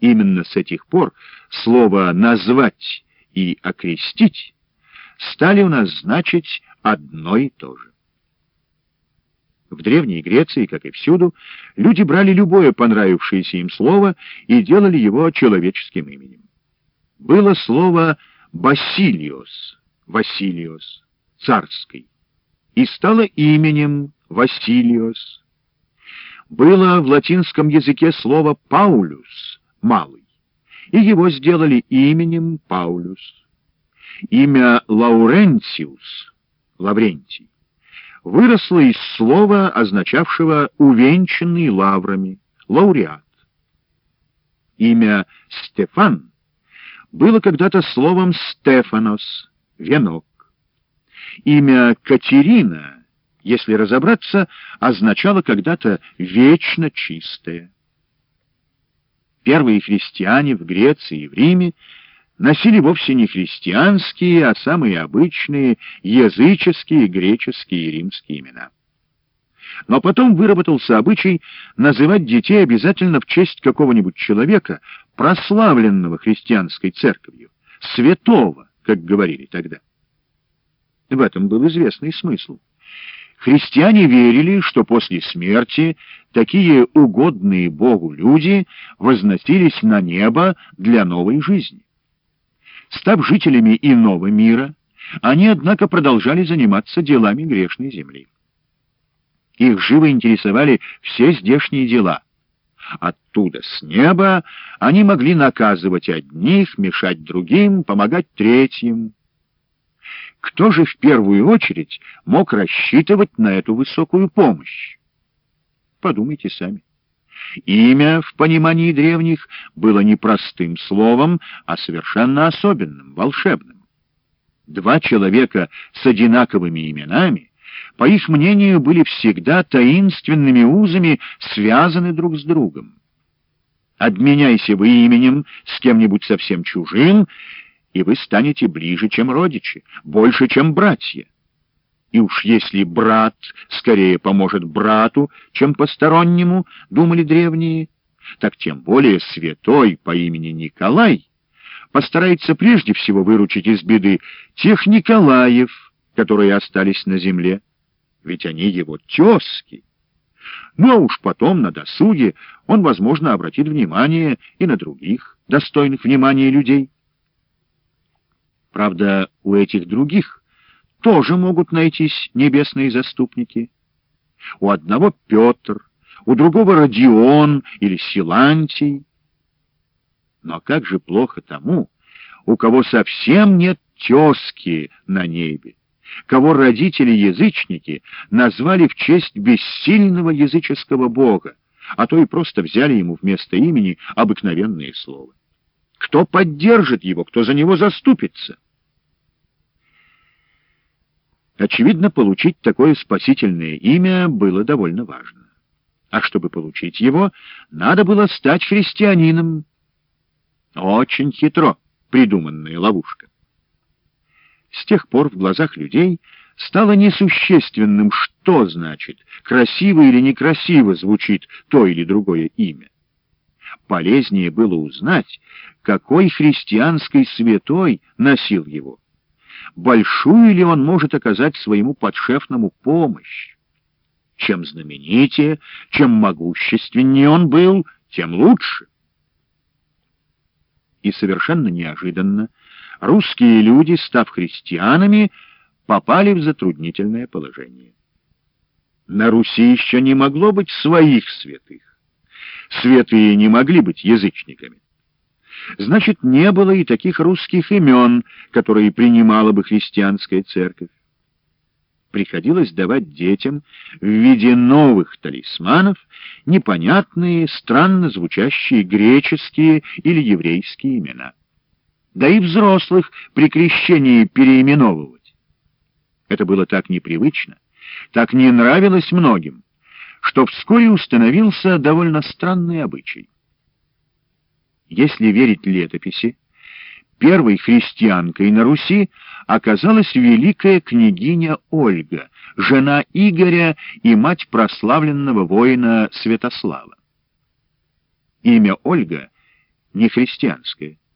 Именно с этих пор слово «назвать» и «окрестить» стали у нас значить одно и то же. В Древней Греции, как и всюду, люди брали любое понравившееся им слово и делали его человеческим именем. Было слово «басилиос», «василиос», «царский», и стало именем «Василиос». Было в латинском языке слово «паулюс», «малый», и его сделали именем Паулюс. Имя Лаурентиус, Лаврентий, выросло из слова, означавшего «увенчанный лаврами», «лауреат». Имя Стефан было когда-то словом «стефанос», «венок». Имя Катерина, если разобраться, означало когда-то «вечно чистое». Первые христиане в Греции и в Риме носили вовсе не христианские, а самые обычные языческие греческие и римские имена. Но потом выработался обычай называть детей обязательно в честь какого-нибудь человека, прославленного христианской церковью, святого, как говорили тогда. В этом был известный смысл. Христиане верили, что после смерти такие угодные Богу люди возносились на небо для новой жизни. Став жителями иного мира, они, однако, продолжали заниматься делами грешной земли. Их живо интересовали все здешние дела. Оттуда, с неба, они могли наказывать одних, мешать другим, помогать третьим. Кто же в первую очередь мог рассчитывать на эту высокую помощь? Подумайте сами. Имя, в понимании древних, было не простым словом, а совершенно особенным, волшебным. Два человека с одинаковыми именами, по их мнению, были всегда таинственными узами связаны друг с другом. Обменяйся вы именем с кем-нибудь совсем чужим, и вы станете ближе, чем родичи, больше, чем братья. И уж если брат скорее поможет брату, чем постороннему, думали древние, так тем более святой по имени Николай постарается прежде всего выручить из беды тех Николаев, которые остались на земле, ведь они его тезки. Ну а уж потом, на досуге, он, возможно, обратит внимание и на других, достойных внимания людей. Правда, у этих других тоже могут найтись небесные заступники. У одного Петр, у другого Родион или Силантий. Но как же плохо тому, у кого совсем нет тезки на небе, кого родители-язычники назвали в честь бессильного языческого бога, а то и просто взяли ему вместо имени обыкновенные слова. Кто поддержит его, кто за него заступится? Очевидно, получить такое спасительное имя было довольно важно. А чтобы получить его, надо было стать христианином. Очень хитро придуманная ловушка. С тех пор в глазах людей стало несущественным, что значит, красиво или некрасиво звучит то или другое имя. Полезнее было узнать, какой христианской святой носил его большую ли он может оказать своему подшефному помощь. Чем знаменитее, чем могущественнее он был, тем лучше. И совершенно неожиданно русские люди, став христианами, попали в затруднительное положение. На Руси еще не могло быть своих святых. Святые не могли быть язычниками. Значит, не было и таких русских имен, которые принимала бы христианская церковь. Приходилось давать детям в виде новых талисманов непонятные, странно звучащие греческие или еврейские имена. Да и взрослых при крещении переименовывать. Это было так непривычно, так не нравилось многим, что вскоре установился довольно странный обычай. Если верить летописи, первой христианкой на Руси оказалась великая княгиня Ольга, жена Игоря и мать прославленного воина Святослава. Имя Ольга не христианское.